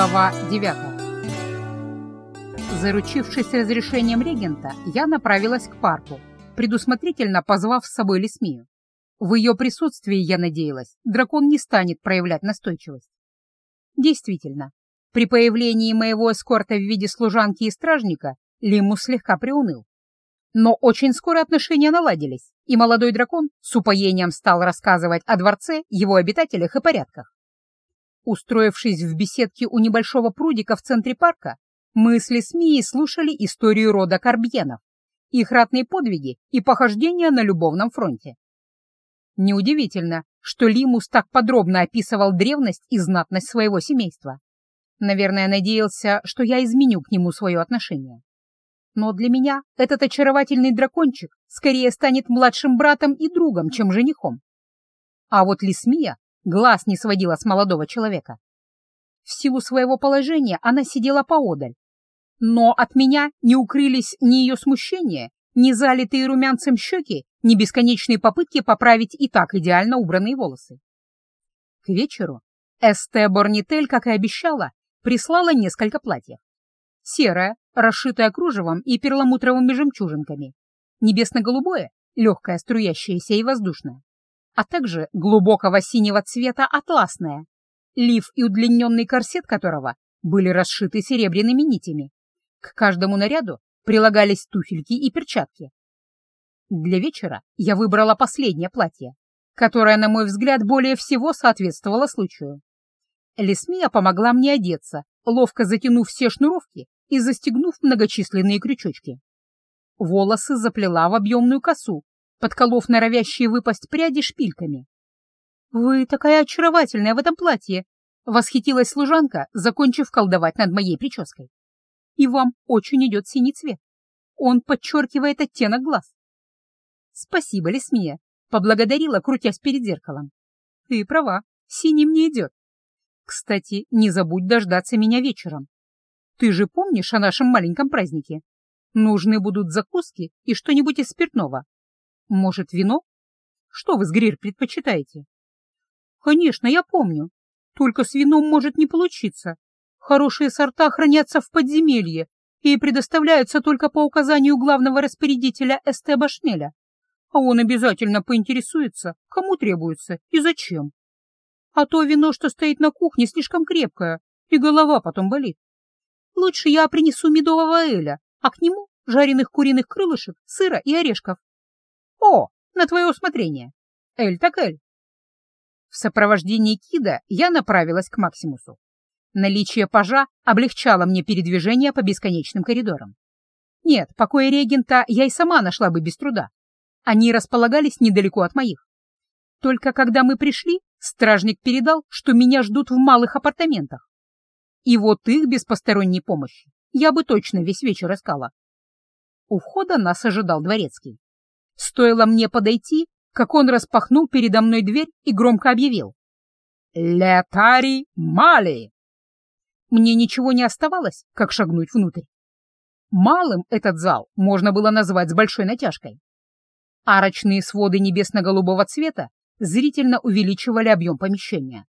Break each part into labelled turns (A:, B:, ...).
A: Глава 9 Заручившись разрешением регента, я направилась к парку, предусмотрительно позвав с собой Лесмию. В ее присутствии, я надеялась, дракон не станет проявлять настойчивость. Действительно, при появлении моего эскорта в виде служанки и стражника Лимус слегка приуныл. Но очень скоро отношения наладились, и молодой дракон с упоением стал рассказывать о дворце, его обитателях и порядках. Устроившись в беседке у небольшого прудика в центре парка, мы с Лесмией слушали историю рода Карбьенов, их ратные подвиги и похождения на любовном фронте. Неудивительно, что Лимус так подробно описывал древность и знатность своего семейства. Наверное, надеялся, что я изменю к нему свое отношение. Но для меня этот очаровательный дракончик скорее станет младшим братом и другом, чем женихом. А вот Лисмия глаз не сводила с молодого человека. В силу своего положения она сидела поодаль. Но от меня не укрылись ни ее смущение, ни залитые румянцем щеки, ни бесконечные попытки поправить и так идеально убранные волосы. К вечеру Эсте Борнитель, как и обещала, прислала несколько платьев. Серое, расшитое кружевом и перламутровыми жемчужинками. Небесно-голубое, легкое, струящееся и воздушное. А также глубокого синего цвета атласное, лиф и удлиненный корсет которого были расшиты серебряными нитями. К каждому наряду прилагались туфельки и перчатки. Для вечера я выбрала последнее платье, которое, на мой взгляд, более всего соответствовало случаю. Лесмия помогла мне одеться, ловко затянув все шнуровки и застегнув многочисленные крючочки. Волосы заплела в объемную косу, подколов норовящие выпасть пряди шпильками. «Вы такая очаровательная в этом платье!» — восхитилась служанка, закончив колдовать над моей прической. «И вам очень идет синий цвет. Он подчеркивает оттенок глаз». «Спасибо, Лесмия», — поблагодарила, крутясь перед зеркалом. «Ты права, синий мне идет. Кстати, не забудь дождаться меня вечером. Ты же помнишь о нашем маленьком празднике? Нужны будут закуски и что-нибудь из спиртного. Может, вино? Что вы с Грир предпочитаете? Конечно, я помню. Только с вином может не получиться. Хорошие сорта хранятся в подземелье и предоставляются только по указанию главного распорядителя Эстеба Шмеля. А он обязательно поинтересуется, кому требуется и зачем. А то вино, что стоит на кухне, слишком крепкое, и голова потом болит. Лучше я принесу медового эля, а к нему жареных куриных крылышек, сыра и орешков. О, на твое усмотрение. Эль так эль. В сопровождении Кида я направилась к Максимусу. Наличие пажа облегчало мне передвижение по бесконечным коридорам. Нет, покои регента я и сама нашла бы без труда. Они располагались недалеко от моих. Только когда мы пришли, стражник передал, что меня ждут в малых апартаментах. И вот их без посторонней помощи я бы точно весь вечер искала. У входа нас ожидал дворецкий. Стоило мне подойти, как он распахнул передо мной дверь и громко объявил. «Летари Мали!» Мне ничего не оставалось, как шагнуть внутрь. Малым этот зал можно было назвать с большой натяжкой. Арочные своды небесно-голубого цвета зрительно увеличивали объем помещения.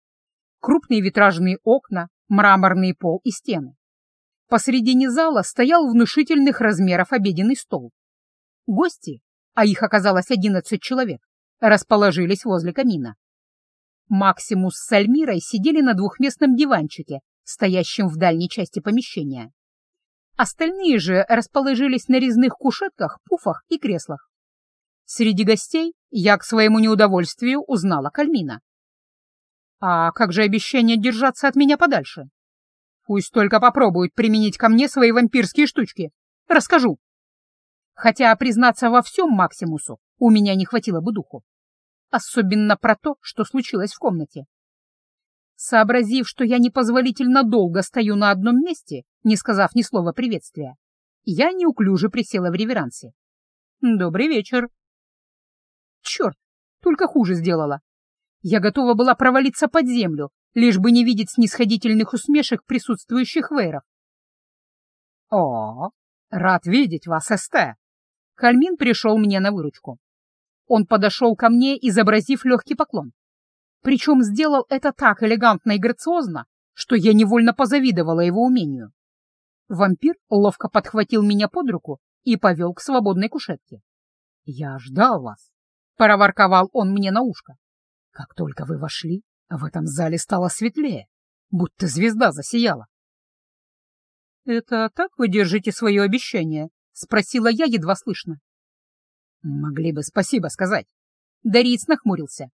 A: Крупные витражные окна, мраморный пол и стены. Посредине зала стоял внушительных размеров обеденный стол. Гости, а их оказалось одиннадцать человек, расположились возле камина. Максимус с Альмирой сидели на двухместном диванчике, стоящем в дальней части помещения. Остальные же расположились на резных кушетках, пуфах и креслах. Среди гостей я к своему неудовольствию узнала Кальмина. А как же обещание держаться от меня подальше? Пусть только попробует применить ко мне свои вампирские штучки. Расскажу. Хотя признаться во всем Максимусу у меня не хватило бы духу. Особенно про то, что случилось в комнате. Сообразив, что я непозволительно долго стою на одном месте, не сказав ни слова приветствия, я неуклюже присела в реверансе. «Добрый вечер», Черт, только хуже сделала. Я готова была провалиться под землю, лишь бы не видеть снисходительных усмешек присутствующих вейров. «О, рад видеть вас, Эсте!» Кальмин пришел мне на выручку. Он подошел ко мне, изобразив легкий поклон. Причем сделал это так элегантно и грациозно, что я невольно позавидовала его умению. Вампир ловко подхватил меня под руку и повел к свободной кушетке. «Я ждал вас», — проворковал он мне на ушко. «Как только вы вошли, в этом зале стало светлее, будто звезда засияла». «Это так вы держите свое обещание?» — спросила я едва слышно. «Могли бы спасибо сказать». Дариец нахмурился.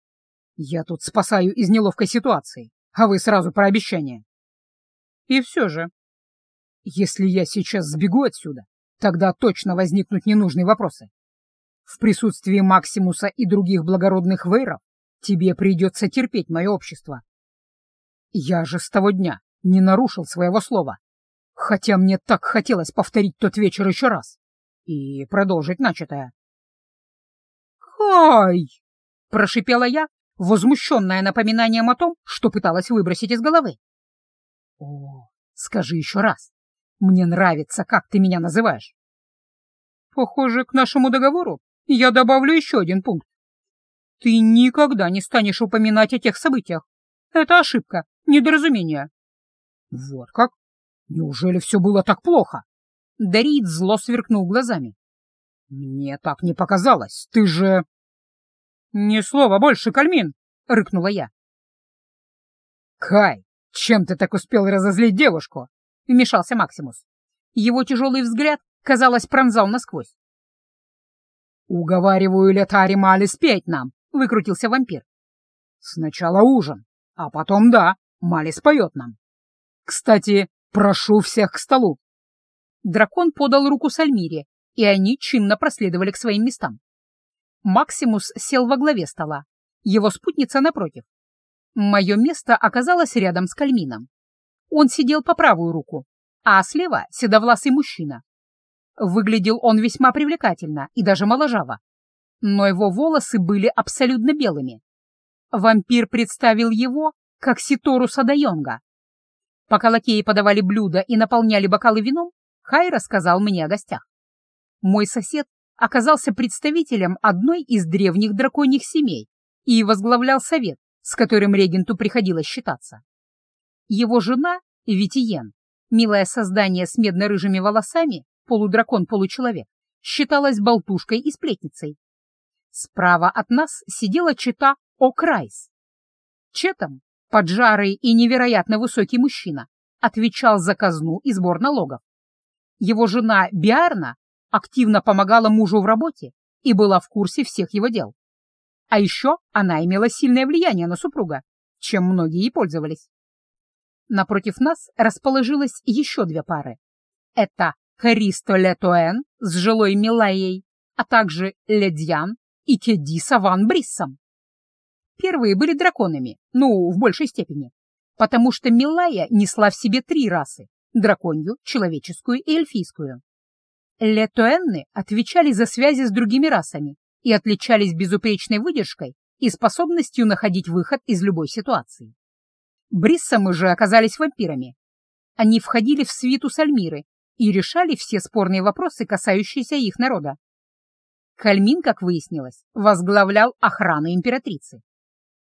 A: «Я тут спасаю из неловкой ситуации, а вы сразу про обещание». «И все же». «Если я сейчас сбегу отсюда, тогда точно возникнут ненужные вопросы. В присутствии Максимуса и других благородных вейров тебе придется терпеть мое общество. Я же с того дня не нарушил своего слова хотя мне так хотелось повторить тот вечер еще раз и продолжить начатое. «Кай!» — прошипела я, возмущенная напоминанием о том, что пыталась выбросить из головы. «О, скажи еще раз. Мне нравится, как ты меня называешь». «Похоже, к нашему договору я добавлю еще один пункт. Ты никогда не станешь упоминать о тех событиях. Это ошибка, недоразумение». «Вот как?» Неужели все было так плохо? Дарит зло сверкнул глазами. Мне так не показалось. Ты же... Ни слова больше, Кальмин! Рыкнула я. Кай, чем ты так успел разозлить девушку? Вмешался Максимус. Его тяжелый взгляд, казалось, пронзал насквозь. «Уговариваю Летари Мали спеть нам», — выкрутился вампир. «Сначала ужин, а потом, да, Мали споет нам. Кстати, «Прошу всех к столу!» Дракон подал руку Сальмире, и они чинно проследовали к своим местам. Максимус сел во главе стола, его спутница напротив. Мое место оказалось рядом с Кальмином. Он сидел по правую руку, а слева — седовласый мужчина. Выглядел он весьма привлекательно и даже моложаво, но его волосы были абсолютно белыми. Вампир представил его как Ситору Садайонга, Пока лакеи подавали блюда и наполняли бокалы вином, Хай рассказал мне о гостях. Мой сосед оказался представителем одной из древних драконьих семей и возглавлял совет, с которым регенту приходилось считаться. Его жена, Витиен, милое создание с медно-рыжими волосами, полудракон-получеловек, считалась болтушкой и сплетницей. Справа от нас сидела чита О'Крайс. Четом Поджарый и невероятно высокий мужчина отвечал за казну и сбор налогов. Его жена Биарна активно помогала мужу в работе и была в курсе всех его дел. А еще она имела сильное влияние на супруга, чем многие и пользовались. Напротив нас расположилось еще две пары. Это Харисто Летуэн с жилой Милаей, а также Ледьян и Кедиса Ван Бриссом. Первые были драконами, ну, в большей степени, потому что Милая несла в себе три расы — драконью, человеческую и эльфийскую. Летуэнны отвечали за связи с другими расами и отличались безупречной выдержкой и способностью находить выход из любой ситуации. Бриссамы же оказались вампирами. Они входили в свиту Сальмиры и решали все спорные вопросы, касающиеся их народа. Кальмин, как выяснилось, возглавлял охрану императрицы.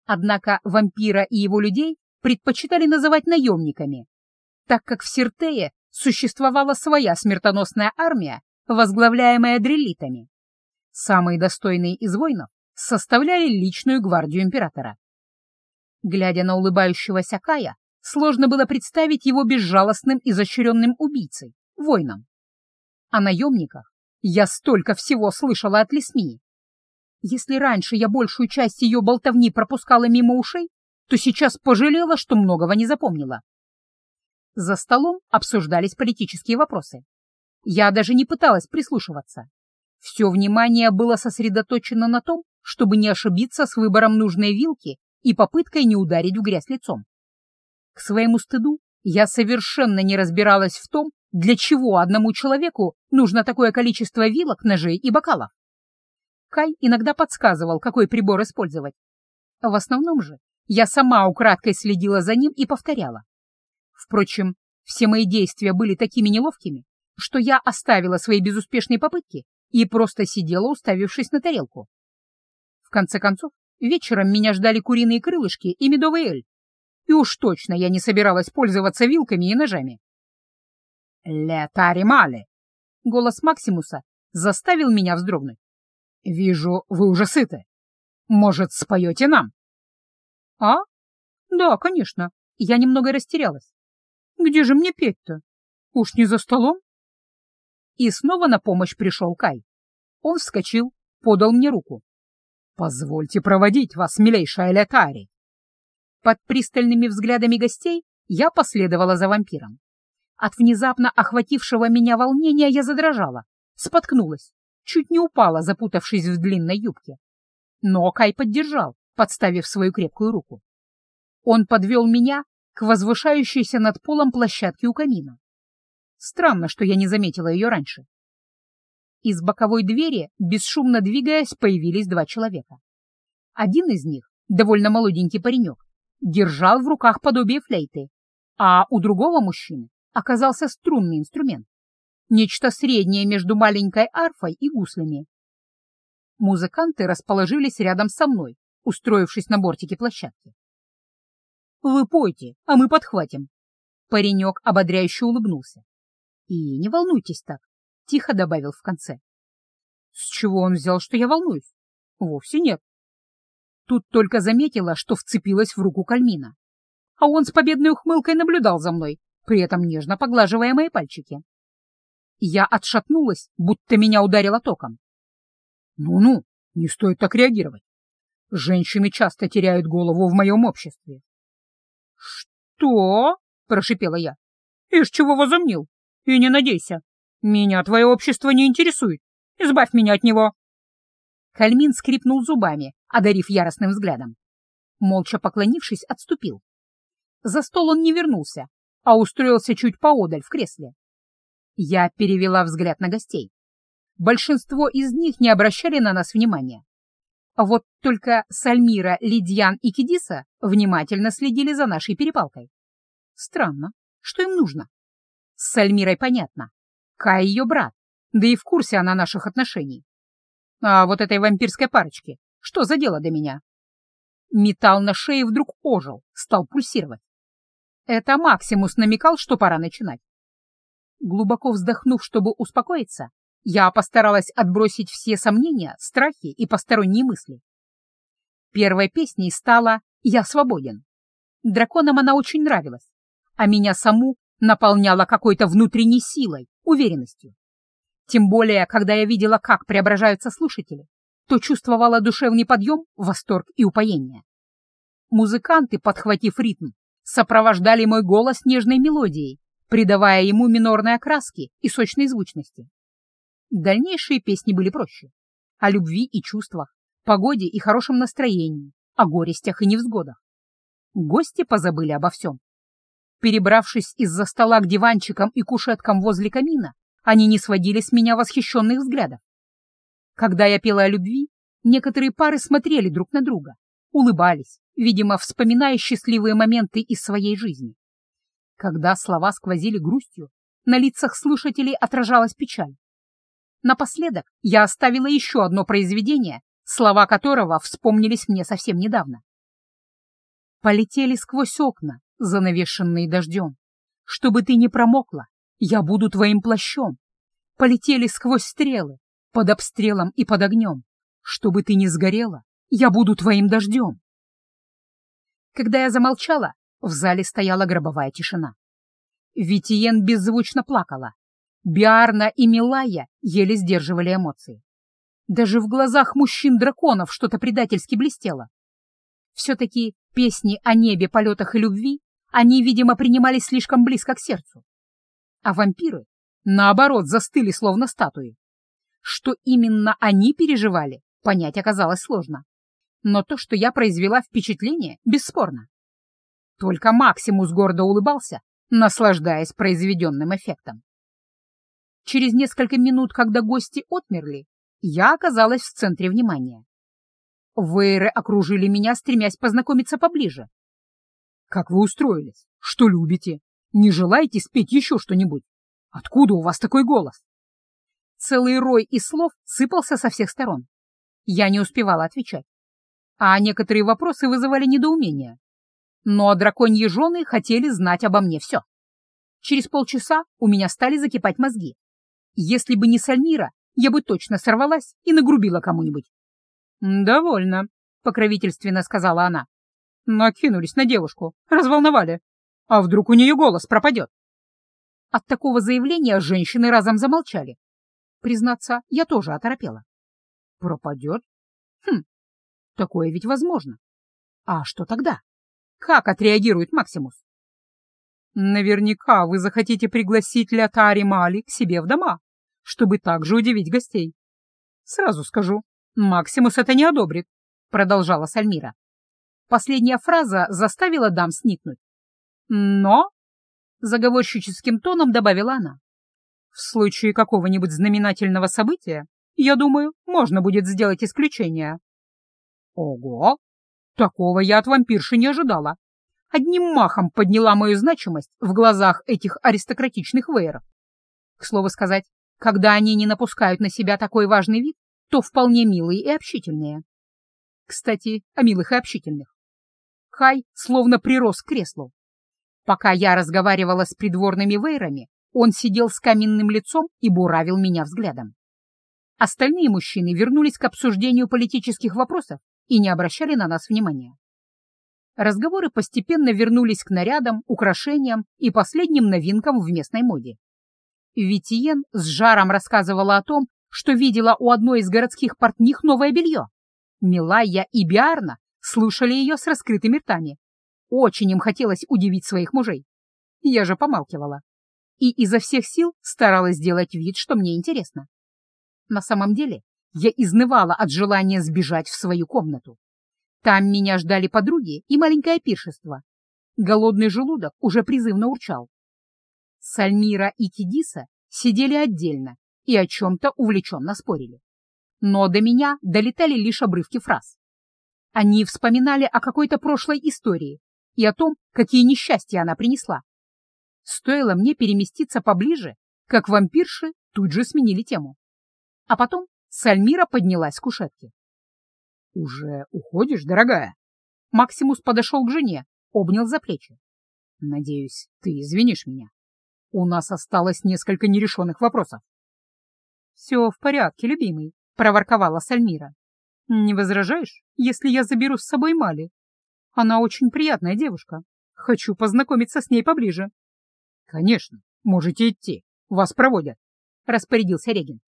A: Однако вампира и его людей предпочитали называть наемниками, так как в Сиртее существовала своя смертоносная армия, возглавляемая дрелитами. Самые достойные из воинов составляли личную гвардию императора. Глядя на улыбающегося Кая, сложно было представить его безжалостным и изощренным убийцей, воином. О наемниках я столько всего слышала от Лесмии, если раньше я большую часть ее болтовни пропускала мимо ушей, то сейчас пожалела, что многого не запомнила. За столом обсуждались политические вопросы. Я даже не пыталась прислушиваться. Все внимание было сосредоточено на том, чтобы не ошибиться с выбором нужной вилки и попыткой не ударить в грязь лицом. К своему стыду я совершенно не разбиралась в том, для чего одному человеку нужно такое количество вилок, ножей и бокалов. Кай иногда подсказывал, какой прибор использовать. В основном же я сама украдкой следила за ним и повторяла. Впрочем, все мои действия были такими неловкими, что я оставила свои безуспешные попытки и просто сидела, уставившись на тарелку. В конце концов, вечером меня ждали куриные крылышки и медовый эль. и уж точно я не собиралась пользоваться вилками и ножами. «Летари мали!» — голос Максимуса заставил меня вздрогнуть. «Вижу, вы уже сыты. Может, споете нам?» «А? Да, конечно. Я немного растерялась. Где же мне петь-то? Уж не за столом?» И снова на помощь пришел Кай. Он вскочил, подал мне руку. «Позвольте проводить вас, милейшая Летари!» Под пристальными взглядами гостей я последовала за вампиром. От внезапно охватившего меня волнения я задрожала, споткнулась, чуть не упала, запутавшись в длинной юбке. Но Кай поддержал, подставив свою крепкую руку. Он подвел меня к возвышающейся над полом площадке у камина. Странно, что я не заметила ее раньше. Из боковой двери, бесшумно двигаясь, появились два человека. Один из них, довольно молоденький паренек, держал в руках подобие флейты, а у другого мужчины оказался струнный инструмент. Нечто среднее между маленькой арфой и гуслями. Музыканты расположились рядом со мной, устроившись на бортике площадки. «Вы пойте, а мы подхватим». Паренек ободряюще улыбнулся. «И не волнуйтесь так», — тихо добавил в конце. «С чего он взял, что я волнуюсь? Вовсе нет». Тут только заметила, что вцепилась в руку Кальмина. А он с победной ухмылкой наблюдал за мной, при этом нежно поглаживая мои пальчики. Я отшатнулась, будто меня ударило током. «Ну-ну, не стоит так реагировать. Женщины часто теряют голову в моем обществе». «Что?» — прошипела я. «Ишь, чего возомнил? И не надейся. Меня твое общество не интересует. Избавь меня от него!» Кальмин скрипнул зубами, одарив яростным взглядом. Молча поклонившись, отступил. За стол он не вернулся, а устроился чуть поодаль в кресле. Я перевела взгляд на гостей. Большинство из них не обращали на нас внимания. Вот только Сальмира, Лидьян и Кидиса внимательно следили за нашей перепалкой. Странно, что им нужно? С Сальмирой понятно. Кай ее брат, да и в курсе она наших отношений. А вот этой вампирской парочке, что за дело до меня? Металл на шее вдруг ожил, стал пульсировать. Это Максимус намекал, что пора начинать. Глубоко вздохнув, чтобы успокоиться, я постаралась отбросить все сомнения, страхи и посторонние мысли. Первой песней стала «Я свободен». Драконам она очень нравилась, а меня саму наполняла какой-то внутренней силой, уверенностью. Тем более, когда я видела, как преображаются слушатели, то чувствовала душевный подъем, восторг и упоение. Музыканты, подхватив ритм, сопровождали мой голос нежной мелодией, придавая ему минорной окраски и сочной звучности. Дальнейшие песни были проще. О любви и чувствах, погоде и хорошем настроении, о горестях и невзгодах. Гости позабыли обо всем. Перебравшись из-за стола к диванчикам и кушеткам возле камина, они не сводили с меня восхищенных взглядов. Когда я пела о любви, некоторые пары смотрели друг на друга, улыбались, видимо, вспоминая счастливые моменты из своей жизни. Когда слова сквозили грустью, на лицах слушателей отражалась печаль. Напоследок я оставила еще одно произведение, слова которого вспомнились мне совсем недавно. Полетели сквозь окна, занавешенные дождем. Чтобы ты не промокла, я буду твоим плащом. Полетели сквозь стрелы, под обстрелом и под огнем. Чтобы ты не сгорела, я буду твоим дождем. Когда я замолчала, в зале стояла гробовая тишина. Витиен беззвучно плакала. Биарна и Милая еле сдерживали эмоции. Даже в глазах мужчин-драконов что-то предательски блестело. Все-таки песни о небе, полетах и любви они, видимо, принимались слишком близко к сердцу. А вампиры, наоборот, застыли словно статуи. Что именно они переживали, понять оказалось сложно но то, что я произвела впечатление, бесспорно. Только Максимус гордо улыбался, наслаждаясь произведенным эффектом. Через несколько минут, когда гости отмерли, я оказалась в центре внимания. Вейры окружили меня, стремясь познакомиться поближе. «Как вы устроились? Что любите? Не желаете спеть еще что-нибудь? Откуда у вас такой голос?» Целый рой из слов сыпался со всех сторон. Я не успевала отвечать а некоторые вопросы вызывали недоумение. Но драконьи жены хотели знать обо мне все. Через полчаса у меня стали закипать мозги. Если бы не Сальмира, я бы точно сорвалась и нагрубила кому-нибудь. «Довольно», — покровительственно сказала она. Накинулись на девушку, разволновали. А вдруг у нее голос пропадет? От такого заявления женщины разом замолчали. Признаться, я тоже оторопела. Пропадет? Хм, такое ведь возможно. А что тогда? Как отреагирует Максимус? Наверняка вы захотите пригласить Лятари Мали к себе в дома, чтобы также удивить гостей. Сразу скажу, Максимус это не одобрит, продолжала Сальмира. Последняя фраза заставила дам сникнуть. Но, заговорщическим тоном добавила она, в случае какого-нибудь знаменательного события, я думаю, можно будет сделать исключение. Ого! Такого я от вампирши не ожидала. Одним махом подняла мою значимость в глазах этих аристократичных вейеров. К слову сказать, когда они не напускают на себя такой важный вид, то вполне милые и общительные. Кстати, о милых и общительных. Хай словно прирос к креслу. Пока я разговаривала с придворными вейрами, он сидел с каменным лицом и буравил меня взглядом. Остальные мужчины вернулись к обсуждению политических вопросов и не обращали на нас внимания. Разговоры постепенно вернулись к нарядам, украшениям и последним новинкам в местной моде. Витиен с жаром рассказывала о том, что видела у одной из городских портних новое белье. Милая и Биарна слушали ее с раскрытыми ртами. Очень им хотелось удивить своих мужей. Я же помалкивала. И изо всех сил старалась сделать вид, что мне интересно. На самом деле я изнывала от желания сбежать в свою комнату. Там меня ждали подруги и маленькое пиршество. Голодный желудок уже призывно урчал. Сальмира и Кидиса сидели отдельно и о чем-то увлеченно спорили. Но до меня долетали лишь обрывки фраз. Они вспоминали о какой-то прошлой истории и о том, какие несчастья она принесла. Стоило мне переместиться поближе, как вампирши тут же сменили тему. А потом Сальмира поднялась с кушетки. «Уже уходишь, дорогая?» Максимус подошел к жене, обнял за плечи. «Надеюсь, ты извинишь меня. У нас осталось несколько нерешенных вопросов». «Все в порядке, любимый», — проворковала Сальмира. «Не возражаешь, если я заберу с собой Мали? Она очень приятная девушка. Хочу познакомиться с ней поближе». «Конечно, можете идти. Вас проводят», — распорядился Регин.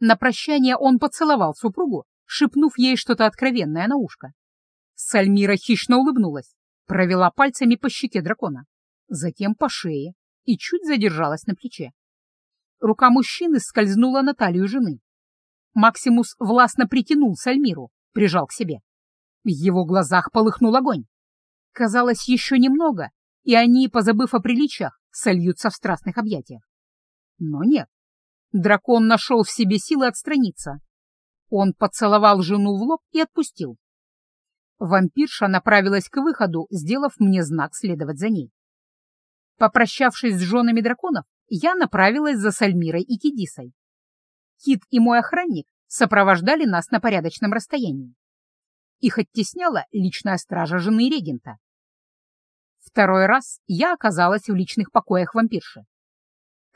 A: На прощание он поцеловал супругу, шепнув ей что-то откровенное на ушко. Сальмира хищно улыбнулась, провела пальцами по щеке дракона, затем по шее и чуть задержалась на плече. Рука мужчины скользнула на талию жены. Максимус властно притянул Сальмиру, прижал к себе. В его глазах полыхнул огонь. Казалось, еще немного, и они, позабыв о приличиях, сольются в страстных объятиях. Но нет. Дракон нашел в себе силы отстраниться. Он поцеловал жену в лоб и отпустил. Вампирша направилась к выходу, сделав мне знак следовать за ней. Попрощавшись с женами драконов, я направилась за Сальмирой и Кидисой. Кит и мой охранник сопровождали нас на порядочном расстоянии. Их оттесняла личная стража жены регента. Второй раз я оказалась в личных покоях вампирши.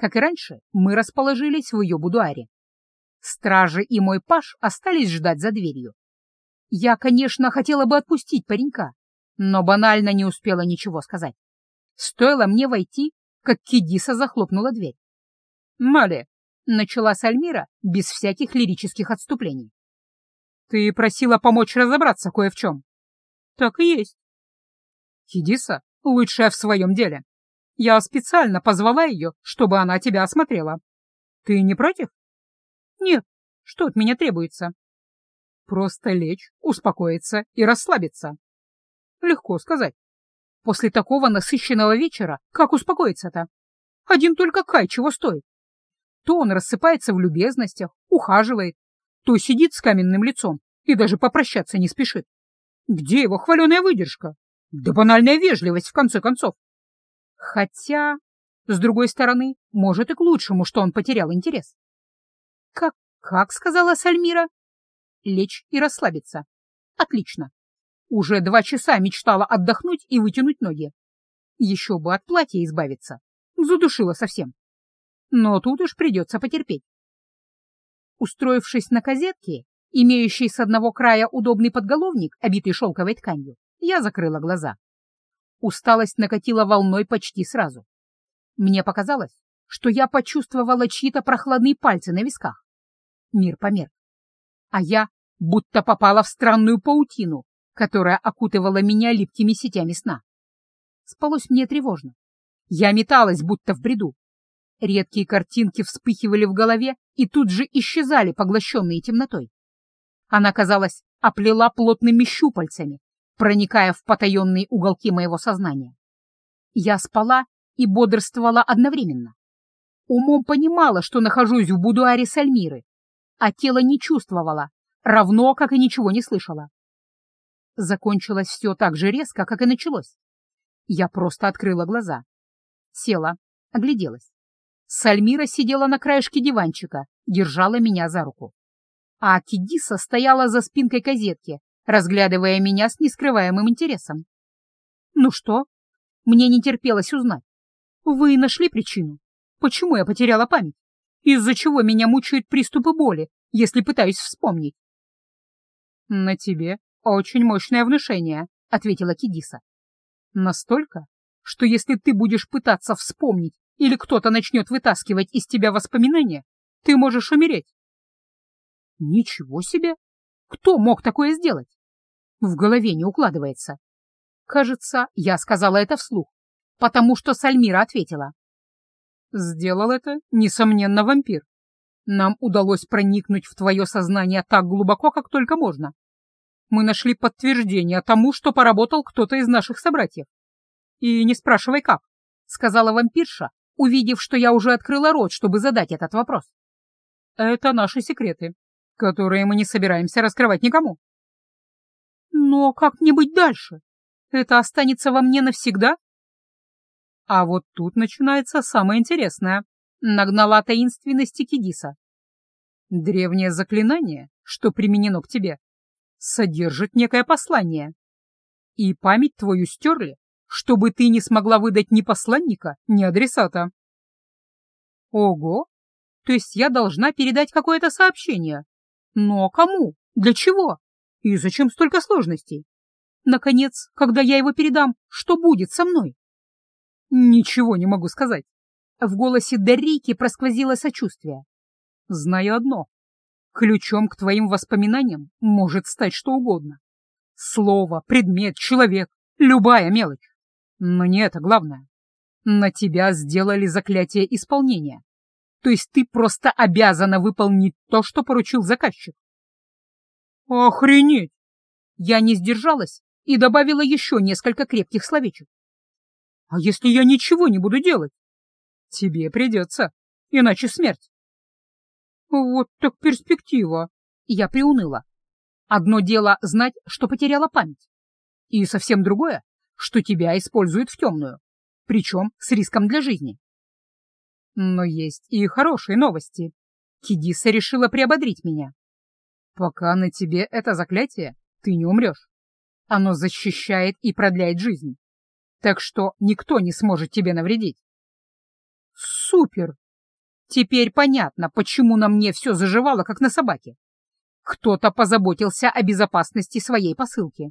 A: Как и раньше, мы расположились в ее будуаре. Стражи и мой паш остались ждать за дверью. Я, конечно, хотела бы отпустить паренька, но банально не успела ничего сказать. Стоило мне войти, как Кидиса захлопнула дверь. «Мали, Начала Сальмира без всяких лирических отступлений. «Ты просила помочь разобраться кое в чем». «Так и есть». «Хидиса лучшая в своем деле. Я специально позвала ее, чтобы она тебя осмотрела. Ты не против?» «Нет. Что от меня требуется?» «Просто лечь, успокоиться и расслабиться». «Легко сказать. После такого насыщенного вечера как успокоиться-то? Один только Кай чего стоит. То он рассыпается в любезностях, ухаживает, то сидит с каменным лицом и даже попрощаться не спешит. Где его хваленая выдержка? Да банальная вежливость, в конце концов. Хотя, с другой стороны, может и к лучшему, что он потерял интерес. Как, как сказала Сальмира? Лечь и расслабиться. Отлично. Уже два часа мечтала отдохнуть и вытянуть ноги. Еще бы от платья избавиться. Задушила совсем. Но тут уж придется потерпеть. Устроившись на козетке, имеющей с одного края удобный подголовник, обитый шелковой тканью, я закрыла глаза. Усталость накатила волной почти сразу. Мне показалось, что я почувствовала чьи-то прохладные пальцы на висках. Мир померк. А я будто попала в странную паутину, которая окутывала меня липкими сетями сна. Спалось мне тревожно. Я металась, будто в бреду. Редкие картинки вспыхивали в голове и тут же исчезали, поглощенные темнотой. Она, казалось, оплела плотными щупальцами, проникая в потаенные уголки моего сознания. Я спала и бодрствовала одновременно. Умом понимала, что нахожусь в будуаре Сальмиры, а тело не чувствовало, равно как и ничего не слышала. Закончилось все так же резко, как и началось. Я просто открыла глаза. Села, огляделась. Сальмира сидела на краешке диванчика, держала меня за руку. А Кидиса стояла за спинкой козетки, разглядывая меня с нескрываемым интересом. «Ну что?» Мне не терпелось узнать. «Вы нашли причину? Почему я потеряла память? Из-за чего меня мучают приступы боли, если пытаюсь вспомнить?» «На тебе очень мощное внушение», — ответила Кидиса. «Настолько, что если ты будешь пытаться вспомнить или кто-то начнет вытаскивать из тебя воспоминания, ты можешь умереть». «Ничего себе! Кто мог такое сделать?» В голове не укладывается. Кажется, я сказала это вслух, потому что Сальмира ответила. Сделал это, несомненно, вампир. Нам удалось проникнуть в твое сознание так глубоко, как только можно. Мы нашли подтверждение тому, что поработал кто-то из наших собратьев. И не спрашивай как, — сказала вампирша, увидев, что я уже открыла рот, чтобы задать этот вопрос. Это наши секреты, которые мы не собираемся раскрывать никому. Но как мне быть дальше? Это останется во мне навсегда? А вот тут начинается самое интересное. Нагнала таинственности Кидиса. Древнее заклинание, что применено к тебе, содержит некое послание. И память твою стерли, чтобы ты не смогла выдать ни посланника, ни адресата. Ого! То есть я должна передать какое-то сообщение. Но кому? Для чего? И зачем столько сложностей? Наконец, когда я его передам, что будет со мной? Ничего не могу сказать. В голосе Дарейки просквозило сочувствие. Знаю одно. Ключом к твоим воспоминаниям может стать что угодно. Слово, предмет, человек, любая мелочь. Но не это главное. На тебя сделали заклятие исполнения. То есть ты просто обязана выполнить то, что поручил заказчик. Охренеть! Я не сдержалась и добавила еще несколько крепких словечек. А если я ничего не буду делать? Тебе придется, иначе смерть. Вот так перспектива. Я приуныла. Одно дело знать, что потеряла память. И совсем другое, что тебя используют в темную, причем с риском для жизни. Но есть и хорошие новости. Кидиса решила приободрить меня. Пока на тебе это заклятие, ты не умрешь. Оно защищает и продляет жизнь. Так что никто не сможет тебе навредить. Супер! Теперь понятно, почему на мне все заживало, как на собаке. Кто-то позаботился о безопасности своей посылки.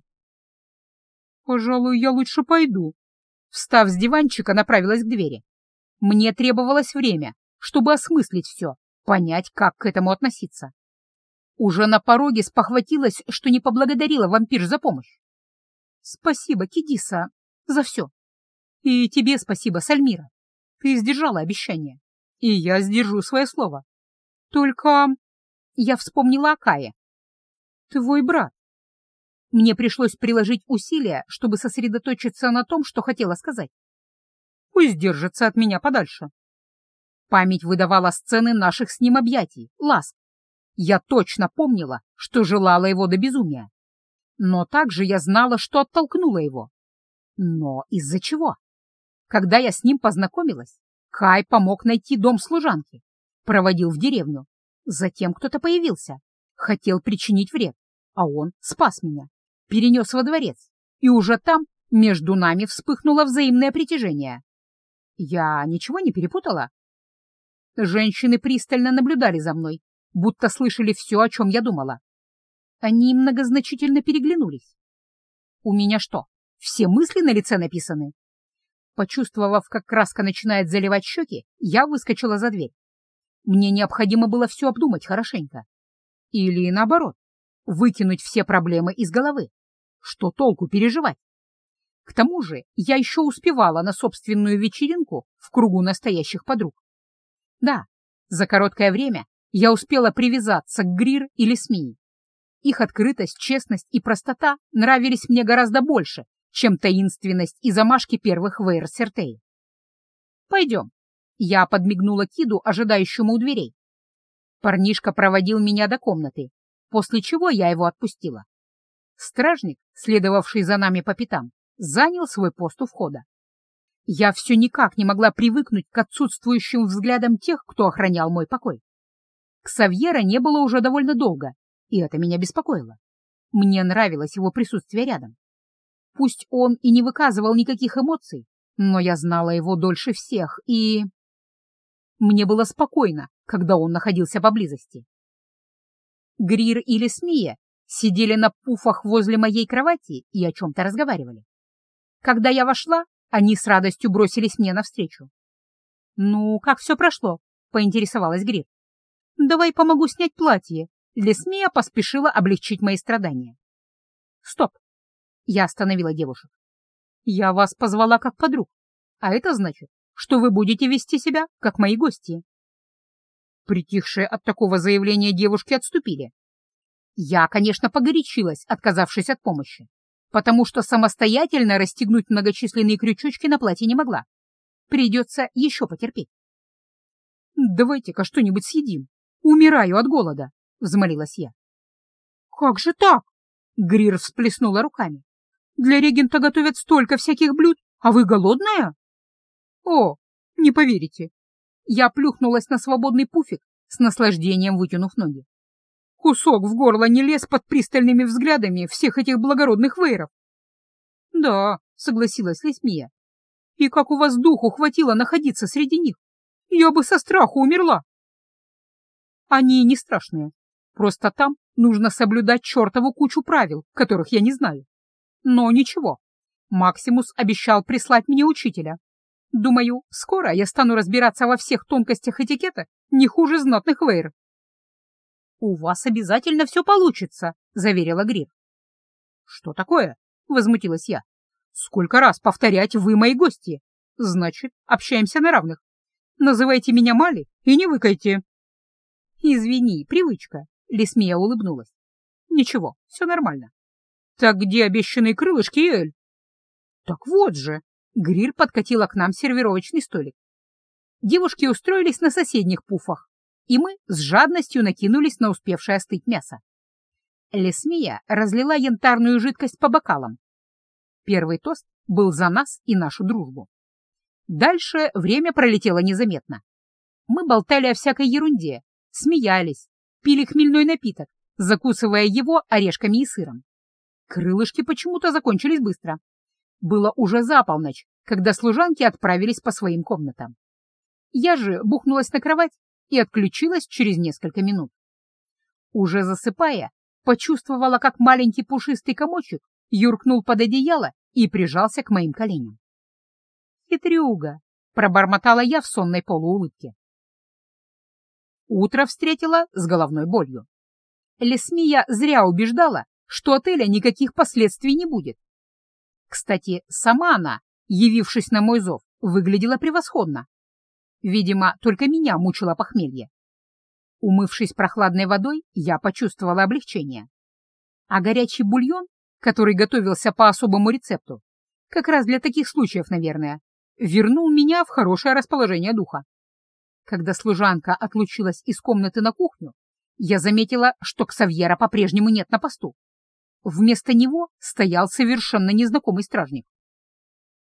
A: Пожалуй, я лучше пойду. Встав с диванчика, направилась к двери. Мне требовалось время, чтобы осмыслить все, понять, как к этому относиться. Уже на пороге спохватилась, что не поблагодарила вампир за помощь. Спасибо, Кидиса, за все. И тебе спасибо, Сальмира. Ты сдержала обещание, и я сдержу свое слово. Только я вспомнила о Кае. Твой брат. Мне пришлось приложить усилия, чтобы сосредоточиться на том, что хотела сказать. Пусть держится от меня подальше. Память выдавала сцены наших с ним объятий, ласк, я точно помнила, что желала его до безумия. Но также я знала, что оттолкнула его. Но из-за чего? Когда я с ним познакомилась, Кай помог найти дом служанки, проводил в деревню. Затем кто-то появился, хотел причинить вред, а он спас меня, перенес во дворец, и уже там между нами вспыхнуло взаимное притяжение. Я ничего не перепутала? Женщины пристально наблюдали за мной, будто слышали все, о чем я думала. Они многозначительно переглянулись. У меня что, все мысли на лице написаны? Почувствовав, как краска начинает заливать щеки, я выскочила за дверь. Мне необходимо было все обдумать хорошенько. Или наоборот, выкинуть все проблемы из головы. Что толку переживать? К тому же я еще успевала на собственную вечеринку в кругу настоящих подруг. Да, за короткое время я успела привязаться к Грир или СМИ. Их открытость, честность и простота нравились мне гораздо больше, чем таинственность и замашки первых Вейр-Сертей. «Пойдем». Я подмигнула Киду, ожидающему у дверей. Парнишка проводил меня до комнаты, после чего я его отпустила. Стражник, следовавший за нами по пятам, занял свой пост у входа. Я все никак не могла привыкнуть к отсутствующим взглядам тех, кто охранял мой покой. Ксавьера не было уже довольно долго, и это меня беспокоило. Мне нравилось его присутствие рядом. Пусть он и не выказывал никаких эмоций, но я знала его дольше всех, и... Мне было спокойно, когда он находился поблизости. Грир или Смия сидели на пуфах возле моей кровати и о чем-то разговаривали. Когда я вошла, они с радостью бросились мне навстречу. «Ну, как все прошло?» — поинтересовалась Грир. «Давай помогу снять платье». Лесмия поспешила облегчить мои страдания. «Стоп!» — я остановила девушек. «Я вас позвала как подруг, а это значит, что вы будете вести себя, как мои гости». Притихшие от такого заявления девушки отступили. Я, конечно, погорячилась, отказавшись от помощи потому что самостоятельно расстегнуть многочисленные крючочки на платье не могла. Придется еще потерпеть. «Давайте-ка что-нибудь съедим. Умираю от голода», — взмолилась я. «Как же так?» — Грир всплеснула руками. «Для регента готовят столько всяких блюд, а вы голодная?» «О, не поверите». Я плюхнулась на свободный пуфик, с наслаждением вытянув ноги. Кусок в горло не лез под пристальными взглядами всех этих благородных вейров. Да, согласилась Лесмия. И как у вас духу хватило находиться среди них? Я бы со страху умерла. Они не страшные. Просто там нужно соблюдать чертову кучу правил, которых я не знаю. Но ничего. Максимус обещал прислать мне учителя. Думаю, скоро я стану разбираться во всех тонкостях этикета не хуже знатных вейр. «У вас обязательно все получится», — заверила Гриф. «Что такое?» — возмутилась я. «Сколько раз повторять «вы мои гости»? Значит, общаемся на равных. Называйте меня Мали и не выкайте». «Извини, привычка», — Лесмия улыбнулась. «Ничего, все нормально». «Так где обещанные крылышки, Эль?» «Так вот же!» — Грир подкатила к нам сервировочный столик. Девушки устроились на соседних пуфах, и мы с жадностью накинулись на успевшее остыть мясо. Лесмия разлила янтарную жидкость по бокалам. Первый тост был за нас и нашу дружбу. Дальше время пролетело незаметно. Мы болтали о всякой ерунде, смеялись, пили хмельной напиток, закусывая его орешками и сыром. Крылышки почему-то закончились быстро. Было уже за полночь, когда служанки отправились по своим комнатам. Я же бухнулась на кровать и отключилась через несколько минут. Уже засыпая, почувствовала, как маленький пушистый комочек юркнул под одеяло и прижался к моим коленям. «Хитрюга!» — пробормотала я в сонной полуулыбке. Утро встретила с головной болью. Лесмия зря убеждала, что отеля никаких последствий не будет. Кстати, сама она, явившись на мой зов, выглядела превосходно. Видимо, только меня мучило похмелье. Умывшись прохладной водой, я почувствовала облегчение. А горячий бульон, который готовился по особому рецепту, как раз для таких случаев, наверное, вернул меня в хорошее расположение духа. Когда служанка отлучилась из комнаты на кухню, я заметила, что Ксавьера по-прежнему нет на посту. Вместо него стоял совершенно незнакомый стражник.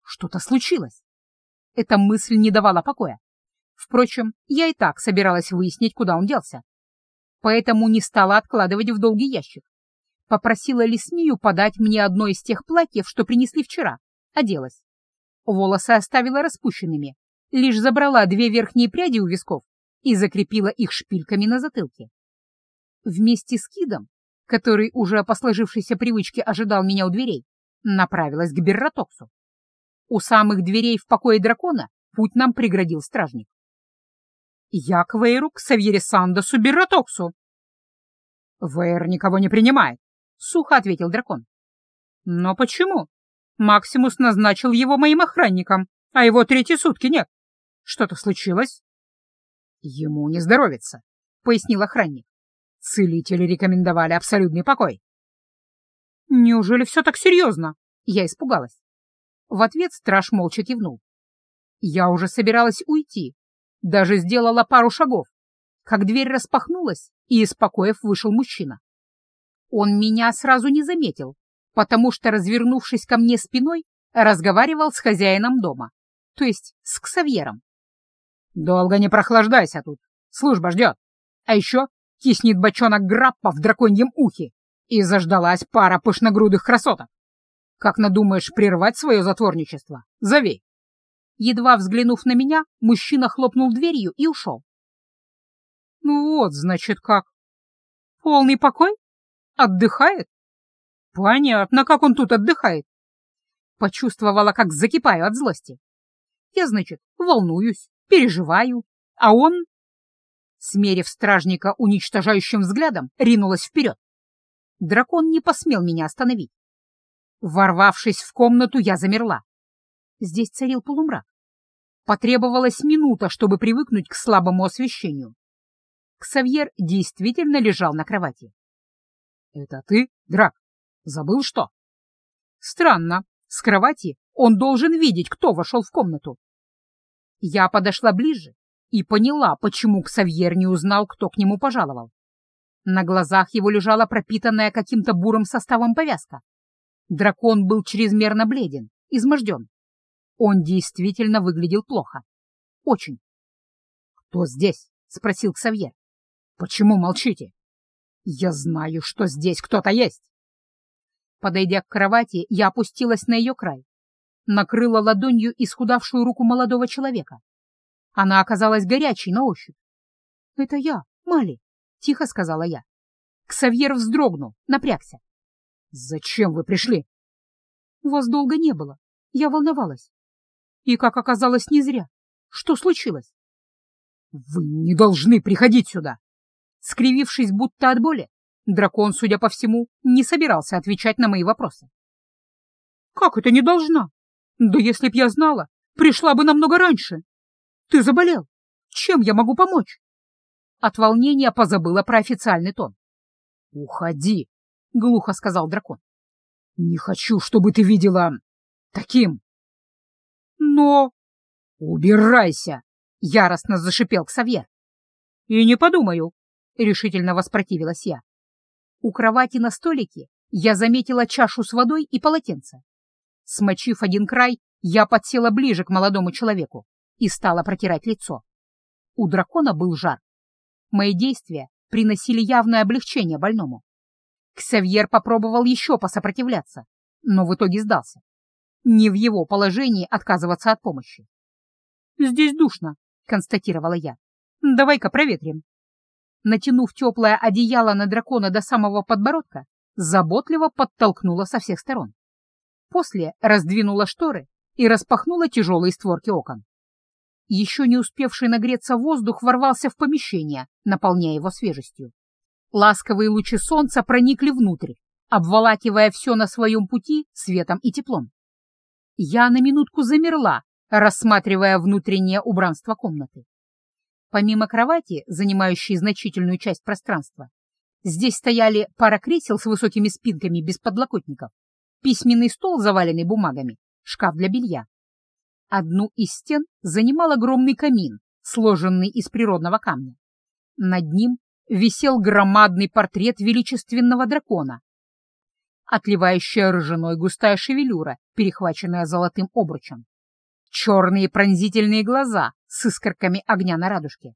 A: Что-то случилось. Эта мысль не давала покоя. Впрочем, я и так собиралась выяснить, куда он делся. Поэтому не стала откладывать в долгий ящик. Попросила Лесмию подать мне одно из тех платьев, что принесли вчера. Оделась. Волосы оставила распущенными, лишь забрала две верхние пряди у висков и закрепила их шпильками на затылке. Вместе с Кидом, который уже по сложившейся привычке ожидал меня у дверей, направилась к Берратоксу. У самых дверей в покое дракона путь нам преградил стражник. «Я к Вейру, к Савьере Сандосу Берратоксу!» «Вейр никого не принимает», — сухо ответил дракон. «Но почему? Максимус назначил его моим охранником, а его третьи сутки нет. Что-то случилось?» «Ему не здоровится», — пояснил охранник. «Целители рекомендовали абсолютный покой». «Неужели все так серьезно?» Я испугалась. В ответ страж молча кивнул. Я уже собиралась уйти, даже сделала пару шагов, как дверь распахнулась, и из покоев вышел мужчина. Он меня сразу не заметил, потому что, развернувшись ко мне спиной, разговаривал с хозяином дома, то есть с Ксавьером. «Долго не прохлаждайся тут, служба ждет. А еще киснет бочонок граппа в драконьем ухе, и заждалась пара пышногрудых красоток. Как надумаешь прервать свое затворничество, зови». Едва взглянув на меня, мужчина хлопнул дверью и ушел. «Ну вот, значит, как. Полный покой? Отдыхает? Понятно, как он тут отдыхает. Почувствовала, как закипаю от злости. Я, значит, волнуюсь, переживаю, а он... Смерив стражника уничтожающим взглядом, ринулась вперед. Дракон не посмел меня остановить. Ворвавшись в комнату, я замерла. Здесь царил полумрак. Потребовалась минута, чтобы привыкнуть к слабому освещению. Ксавьер действительно лежал на кровати. «Это ты, Драк? Забыл что?» «Странно. С кровати он должен видеть, кто вошел в комнату». Я подошла ближе и поняла, почему Ксавьер не узнал, кто к нему пожаловал. На глазах его лежала пропитанная каким-то бурым составом повязка. Дракон был чрезмерно бледен, изможден. Он действительно выглядел плохо. Очень. «Кто здесь?» — спросил Ксавьер. «Почему молчите?» «Я знаю, что здесь кто-то есть!» Подойдя к кровати, я опустилась на ее край, накрыла ладонью исхудавшую руку молодого человека. Она оказалась горячей на ощупь. «Это я, Мали», — тихо сказала я. Ксавьер вздрогнул, напрягся. «Зачем вы пришли?» «Вас долго не было. Я волновалась. И, как оказалось, не зря. Что случилось?» «Вы не должны приходить сюда!» Скривившись будто от боли, дракон, судя по всему, не собирался отвечать на мои вопросы. «Как это не должна? Да если б я знала, пришла бы намного раньше. Ты заболел. Чем я могу помочь?» От волнения позабыла про официальный тон. «Уходи!» — глухо сказал дракон. «Не хочу, чтобы ты видела... таким!» «Но...» «Убирайся!» — яростно зашипел Ксавьер. «И не подумаю, — решительно воспротивилась я. У кровати на столике я заметила чашу с водой и полотенце. Смочив один край, я подсела ближе к молодому человеку и стала протирать лицо. У дракона был жар. Мои действия приносили явное облегчение больному. Ксавьер попробовал еще посопротивляться, но в итоге сдался. Не в его положении отказываться от помощи. «Здесь душно», — констатировала я. «Давай-ка проветрим» натянув теплое одеяло на дракона до самого подбородка, заботливо подтолкнула со всех сторон. После раздвинула шторы и распахнула тяжелые створки окон. Еще не успевший нагреться воздух ворвался в помещение, наполняя его свежестью. Ласковые лучи солнца проникли внутрь, обволакивая все на своем пути светом и теплом. Я на минутку замерла, рассматривая внутреннее убранство комнаты. Помимо кровати, занимающей значительную часть пространства, здесь стояли пара кресел с высокими спинками без подлокотников, письменный стол, заваленный бумагами, шкаф для белья. Одну из стен занимал огромный камин, сложенный из природного камня. Над ним висел громадный портрет величественного дракона. Отливающая ржаной густая шевелюра, перехваченная золотым обручем. Черные пронзительные глаза с искорками огня на радужке,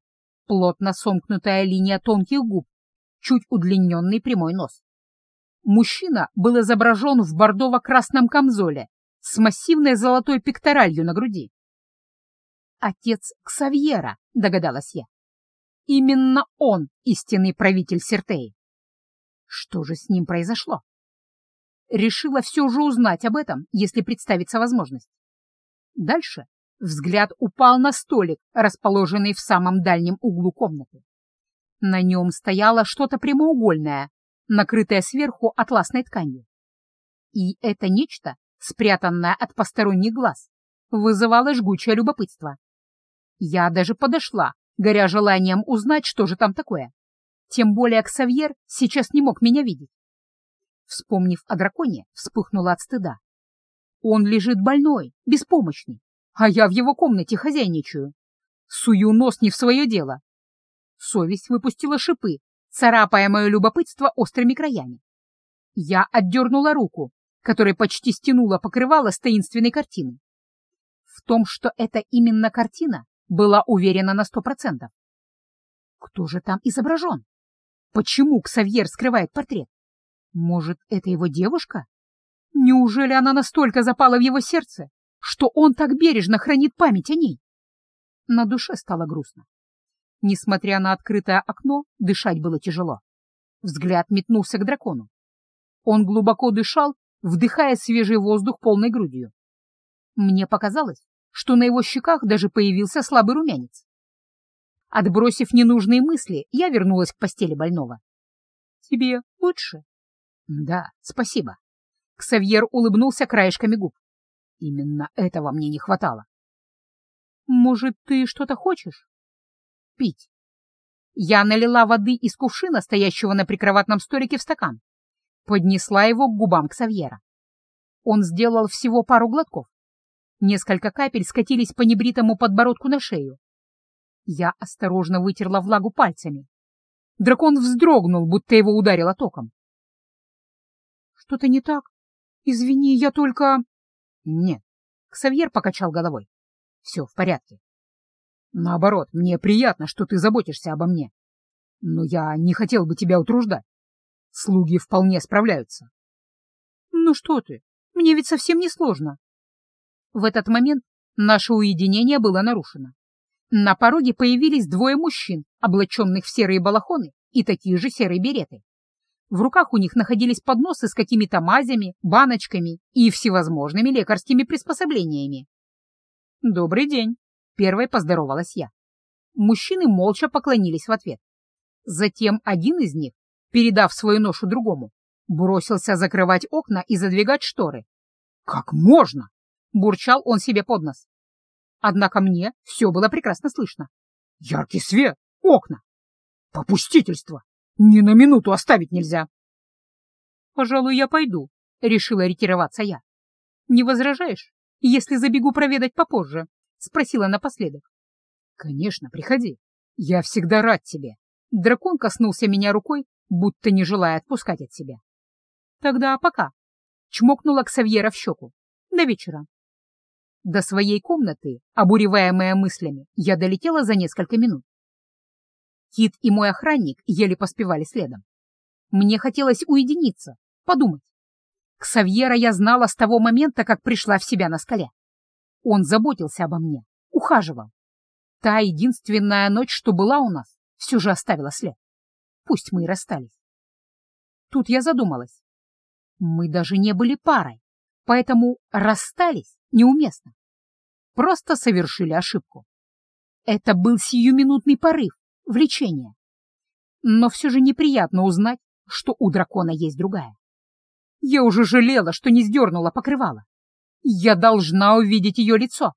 A: плотно сомкнутая линия тонких губ, чуть удлиненный прямой нос. Мужчина был изображен в бордово-красном камзоле с массивной золотой пекторалью на груди. «Отец Ксавьера», — догадалась я. «Именно он истинный правитель Сертеи». Что же с ним произошло? Решила все же узнать об этом, если представится возможность. Дальше взгляд упал на столик, расположенный в самом дальнем углу комнаты. На нем стояло что-то прямоугольное, накрытое сверху атласной тканью. И это нечто, спрятанное от посторонних глаз, вызывало жгучее любопытство. Я даже подошла, горя желанием узнать, что же там такое. Тем более Ксавьер сейчас не мог меня видеть. Вспомнив о драконе, вспыхнула от стыда. Он лежит больной, беспомощный, а я в его комнате хозяйничаю. Сую нос не в свое дело. Совесть выпустила шипы, царапая мое любопытство острыми краями. Я отдернула руку, которая почти стянула покрывало с таинственной картины. В том, что это именно картина, была уверена на сто процентов. Кто же там изображен? Почему Ксавьер скрывает портрет? Может, это его девушка? Неужели она настолько запала в его сердце, что он так бережно хранит память о ней? На душе стало грустно. Несмотря на открытое окно, дышать было тяжело. Взгляд метнулся к дракону. Он глубоко дышал, вдыхая свежий воздух полной грудью. Мне показалось, что на его щеках даже появился слабый румянец. Отбросив ненужные мысли, я вернулась к постели больного. «Тебе лучше?» «Да, спасибо». Ксавьер улыбнулся краешками губ. «Именно этого мне не хватало». «Может, ты что-то хочешь?» «Пить». Я налила воды из кувшина, стоящего на прикроватном столике, в стакан. Поднесла его к губам Ксавьера. Он сделал всего пару глотков. Несколько капель скатились по небритому подбородку на шею. Я осторожно вытерла влагу пальцами. Дракон вздрогнул, будто его ударило током. Что-то не так? Извини, я только... Нет. Ксавьер покачал головой. Все в порядке. Наоборот, мне приятно, что ты заботишься обо мне. Но я не хотел бы тебя утруждать. Слуги вполне справляются. Ну что ты, мне ведь совсем не сложно. В этот момент наше уединение было нарушено. На пороге появились двое мужчин, облаченных в серые балахоны и такие же серые береты. В руках у них находились подносы с какими-то мазями, баночками и всевозможными лекарскими приспособлениями. «Добрый день!» — первой поздоровалась я. Мужчины молча поклонились в ответ. Затем один из них, передав свою ношу другому, бросился закрывать окна и задвигать шторы. «Как можно?» — бурчал он себе под нос. Однако мне все было прекрасно слышно. «Яркий свет! Окна! Попустительство! Ни на минуту оставить нельзя. Пожалуй, я пойду, решила ретироваться я. Не возражаешь, если забегу проведать попозже? Спросила напоследок. Конечно, приходи. Я всегда рад тебе. Дракон коснулся меня рукой, будто не желая отпускать от себя. Тогда пока. Чмокнула Ксавьера в щеку. До вечера. До своей комнаты, обуреваемая мыслями, я долетела за несколько минут. Кит и мой охранник еле поспевали следом. Мне хотелось уединиться, подумать. Ксавьера я знала с того момента, как пришла в себя на скале. Он заботился обо мне, ухаживал. Та единственная ночь, что была у нас, все же оставила след. Пусть мы и расстались. Тут я задумалась. Мы даже не были парой, поэтому расстались неуместно. Просто совершили ошибку. Это был сиюминутный порыв, влечение. Но все же неприятно узнать, что у дракона есть другая. Я уже жалела, что не сдернула покрывало. Я должна увидеть ее лицо.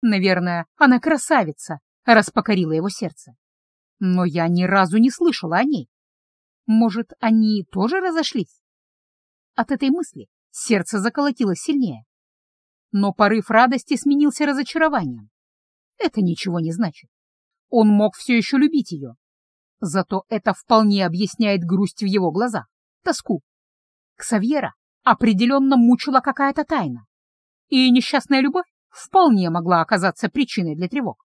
A: Наверное, она красавица, раз покорила его сердце. Но я ни разу не слышала о ней. Может, они тоже разошлись? От этой мысли сердце заколотилось сильнее. Но порыв радости сменился разочарованием. Это ничего не значит. Он мог все еще любить ее. Зато это вполне объясняет грусть в его глазах, тоску. Ксавьера определенно мучила какая-то тайна, и несчастная любовь вполне могла оказаться причиной для тревог.